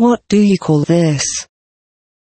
What do you call this?